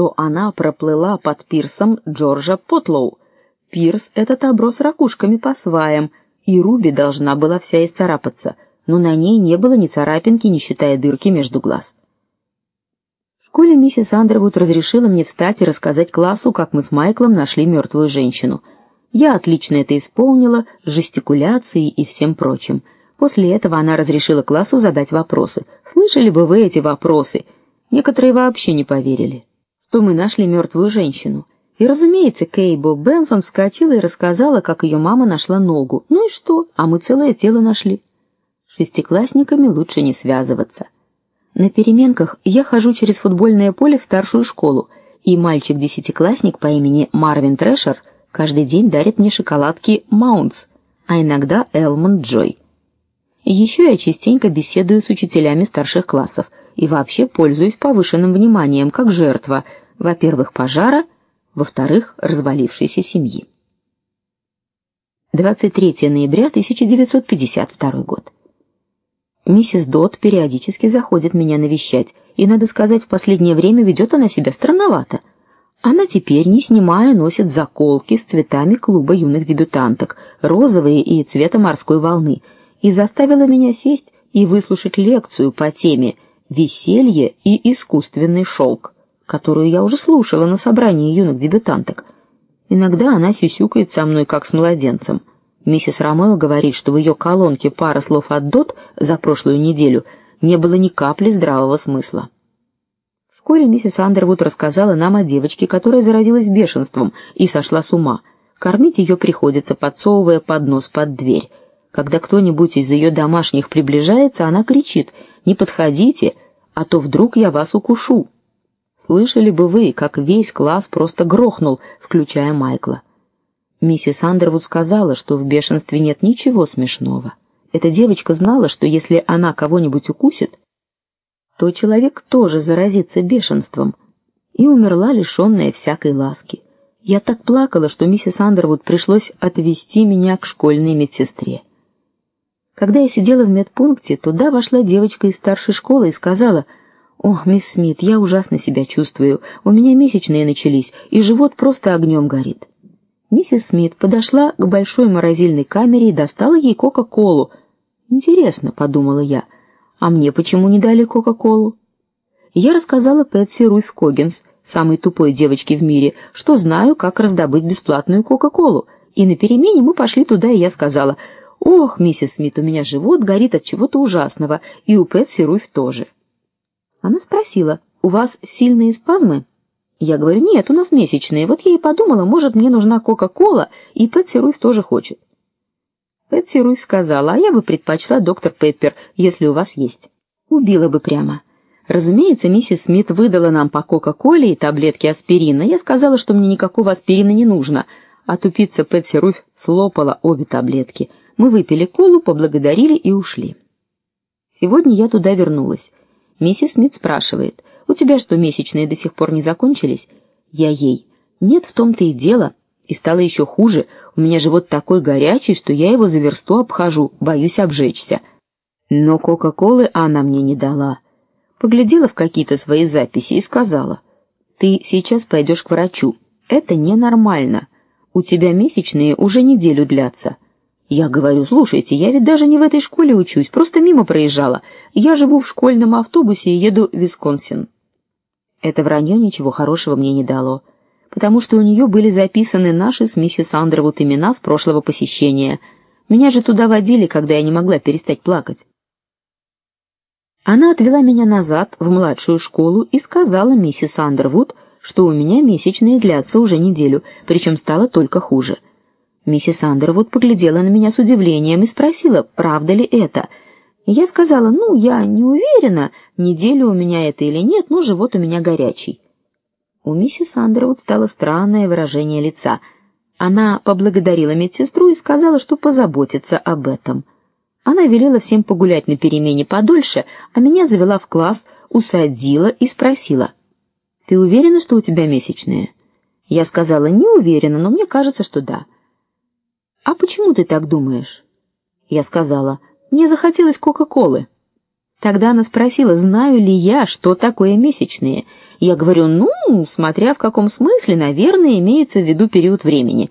что она проплыла под пирсом Джорджа Потлоу. Пирс этот оброс ракушками по сваям, и Руби должна была вся исцарапаться, но на ней не было ни царапинки, не считая дырки между глаз. В школе миссис Андервуд разрешила мне встать и рассказать классу, как мы с Майклом нашли мертвую женщину. Я отлично это исполнила, с жестикуляцией и всем прочим. После этого она разрешила классу задать вопросы. Слышали бы вы эти вопросы? Некоторые вообще не поверили, что мы нашли мертвую женщину. И, разумеется, Кейбо Бенсон вскочила и рассказала, как ее мама нашла ногу. Ну и что? А мы целое тело нашли. Шестиклассниками лучше не связываться. На переменках я хожу через футбольное поле в старшую школу, и мальчик-десятиклассник по имени Марвин Трэшер каждый день дарит мне шоколадки Маунтс, а иногда Элмонд Джой. Еще я частенько беседую с учителями старших классов и вообще пользуюсь повышенным вниманием как жертва, во-первых, пожара, во-вторых, развалившейся семьи. 23 ноября 1952 год. Миссис Дот периодически заходит меня навещать, и надо сказать, в последнее время ведет она себя странновато. Она теперь, не снимая, носит заколки с цветами клуба юных дебютанток, розовые и цвета морской волны, и заставила меня сесть и выслушать лекцию по теме Веселье и искусственный шелк», которую я уже слушала на собрании юных дебютанток. Иногда она сюсюкает со мной как с младенцем. Миссис Ромео говорит, что в ее колонке пара слов от Дот за прошлую неделю не было ни капли здравого смысла. В школе миссис Андервуд рассказала нам о девочке, которая заразилась бешенством и сошла с ума. Кормить ее приходится, подсовывая поднос под дверь. Когда кто-нибудь из ее домашних приближается, она кричит: "Не подходите, а то вдруг я вас укушу". Слышали бы вы, как весь класс просто грохнул, включая Майкла. Миссис Андервуд сказала, что в бешенстве нет ничего смешного. Эта девочка знала, что если она кого-нибудь укусит, то человек тоже заразится бешенством, и умерла лишенная всякой ласки. Я так плакала, что миссис Андервуд пришлось отвезти меня к школьной медсестре. Когда я сидела в медпункте, туда вошла девочка из старшей школы и сказала: "О, мисс Смит, я ужасно себя чувствую. У меня месячные начались, и живот просто огнем горит". Миссис Смит подошла к большой морозильной камере и достала ей кока-колу. Интересно, подумала я. А мне почему не дали кока-колу? Я рассказала Пэтси Руф Когенс, самой тупой девочке в мире, что знаю, как раздобыть бесплатную кока-колу. И на перемене мы пошли туда, и я сказала: "Ох, миссис Смит, у меня живот горит от чего-то ужасного, и у Пэтси Руф тоже". Она спросила: "У вас сильные спазмы?" Я говорю: "Нет, у нас месячные". Вот я и подумала, может, мне нужна Кока-кола, и Пэтси Руф тоже хочет. Пэтси Руф сказала: "А я бы предпочла доктор Пеппер, если у вас есть". Убила бы прямо. Разумеется, миссис Смит выдала нам по Кока-коле и таблетки аспирина. Я сказала, что мне никакого аспирина не нужно, а тупица Пэтси Руф слопала обе таблетки. Мы выпили колу, поблагодарили и ушли. Сегодня я туда вернулась. Миссис Смит спрашивает: у тебя что, месячные до сих пор не закончились? Я ей: "Нет, в том-то и дело". И стало еще хуже. У меня живот такой горячий, что я его за версту обхожу, боюсь обжечься. Но кока-колы она мне не дала. Поглядела в какие-то свои записи и сказала: "Ты сейчас пойдешь к врачу. Это ненормально. У тебя месячные уже неделю длятся". Я говорю: "Слушайте, я ведь даже не в этой школе учусь, просто мимо проезжала. Я живу в школьном автобусе и еду в Висконсин". Это вранье ничего хорошего мне не дало, потому что у нее были записаны наши с миссис Андервуд имена с прошлого посещения. Меня же туда водили, когда я не могла перестать плакать. Она отвела меня назад в младшую школу и сказала миссис Андервуд, что у меня месячные длятся уже неделю, причем стало только хуже. Миссис Андервуд поглядела на меня с удивлением и спросила, правда ли это. Я сказала: "Ну, я не уверена, неделю у меня это или нет, но живот у меня горячий". У миссис Андервуд стало странное выражение лица. Она поблагодарила медсестру и сказала, что позаботится об этом. Она велела всем погулять на перемене подольше, а меня завела в класс, усадила и спросила: "Ты уверена, что у тебя месячные?" Я сказала: "Не уверена, но мне кажется, что да". "А почему ты так думаешь?" Я сказала: мне захотелось Кока-колы. Тогда она спросила, знаю ли я, что такое месячные. Я говорю: "Ну, смотря в каком смысле, наверное, имеется в виду период времени".